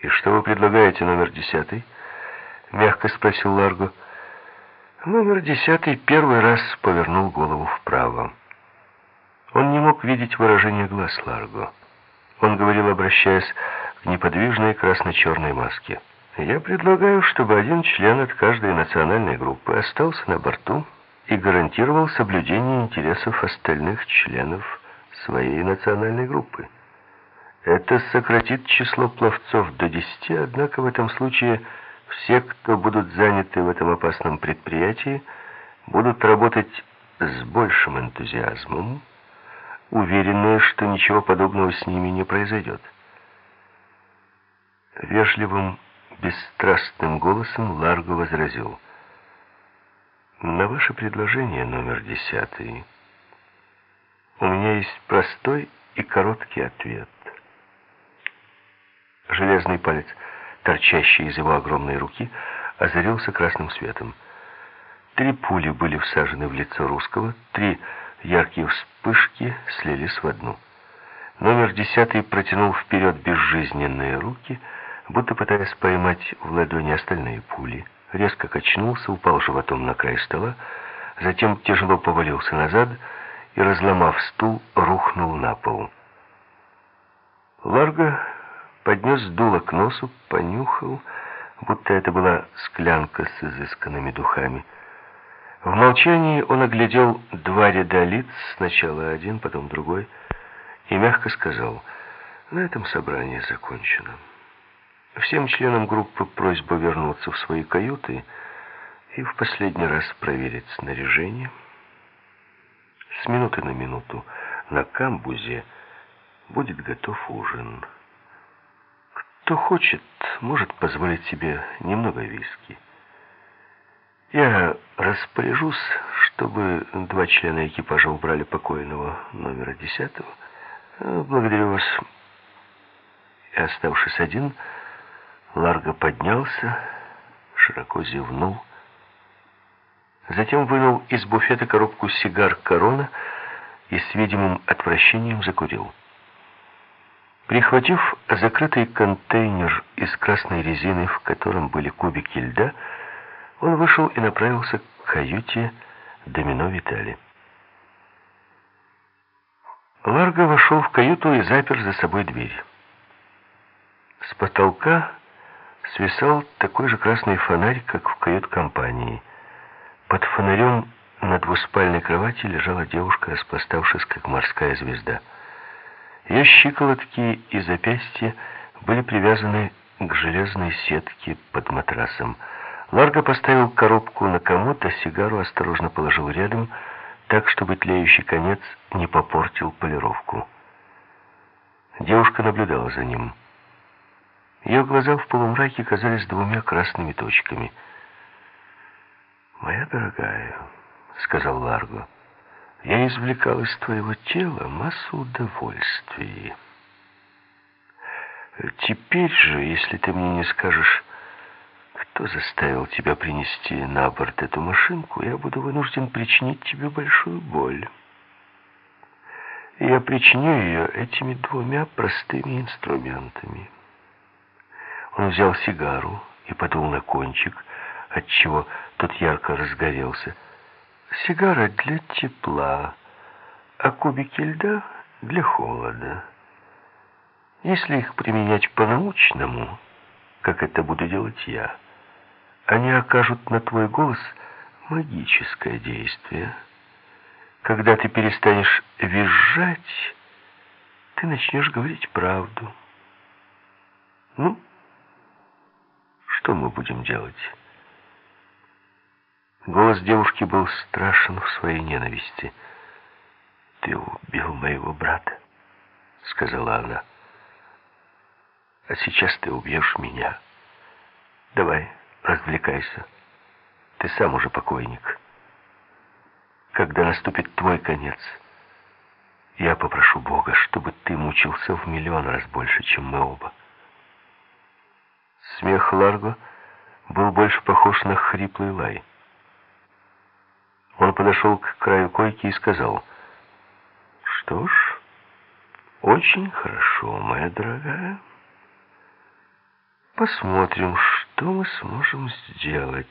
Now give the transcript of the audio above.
«И что вы предлагаете, номер десятый?» — мягко спросил Ларго. Номер десятый первый раз повернул голову вправо. Он не мог видеть выражение глаз Ларго. Он говорил, обращаясь к неподвижной красно-черной маске. «Я предлагаю, чтобы один член от каждой национальной группы остался на борту и гарантировал соблюдение интересов остальных членов своей национальной группы. Это сократит число пловцов до десяти, однако в этом случае все, кто будут заняты в этом опасном предприятии, будут работать с большим энтузиазмом, уверенные, что ничего подобного с ними не произойдет. Вежливым, бесстрастным голосом Ларго возразил. «На ваше предложение номер десятый у меня есть простой и короткий ответ». Железный палец, торчащий из его огромной руки, озарился красным светом. Три пули были всажены в лицо русского, три Яркие вспышки слились в одну. Номер десятый протянул вперед безжизненные руки, будто пытаясь поймать в ладони остальные пули. Резко качнулся, упал животом на край стола, затем тяжело повалился назад и, разломав стул, рухнул на пол. Ларго поднес дуло к носу, понюхал, будто это была склянка с изысканными духами. В молчании он оглядел два ряда лиц, сначала один, потом другой, и мягко сказал, «На этом собрание закончено. Всем членам группы просьба вернуться в свои каюты и в последний раз проверить снаряжение. С минуты на минуту на камбузе будет готов ужин. Кто хочет, может позволить себе немного виски». Я распоряжусь, чтобы два члена экипажа убрали покойного номера десятого. Благодарю вас. И оставшись один, Ларго поднялся, широко зевнул. Затем вынул из буфета коробку сигар «Корона» и с видимым отвращением закурил. Прихватив закрытый контейнер из красной резины, в котором были кубики льда, он вышел и направился к каюте домино Витали. Ларго вошел в каюту и запер за собой дверь. С потолка свисал такой же красный фонарь, как в кают-компании. Под фонарем на двуспальной кровати лежала девушка, распластавшись, как морская звезда. Ее щиколотки и запястья были привязаны к железной сетке под матрасом. Ларго поставил коробку на комод, а сигару осторожно положил рядом, так, чтобы тлеющий конец не попортил полировку. Девушка наблюдала за ним. Ее глаза в полумраке казались двумя красными точками. «Моя дорогая», — сказал Ларго, — «я извлекал из твоего тела массу удовольствий. Теперь же, если ты мне не скажешь, кто заставил тебя принести на борт эту машинку, я буду вынужден причинить тебе большую боль. И я причиню ее этими двумя простыми инструментами. Он взял сигару и подул на кончик, отчего тот ярко разгорелся. Сигара для тепла, а кубики льда для холода. Если их применять по-научному, как это буду делать я, они окажут на твой голос магическое действие. Когда ты перестанешь визжать, ты начнешь говорить правду. Ну, что мы будем делать? Голос девушки был страшен в своей ненависти. «Ты убил моего брата», — сказала она. «А сейчас ты убьешь меня. Давай, развлекайся. Ты сам уже покойник. Когда наступит твой конец, я попрошу Бога, чтобы ты мучился в миллион раз больше, чем мы оба. Смех Ларго был больше похож на хриплый лай. Он подошел к краю койки и сказал, «Что ж, очень хорошо, моя дорогая». Посмотрим, что мы сможем сделать.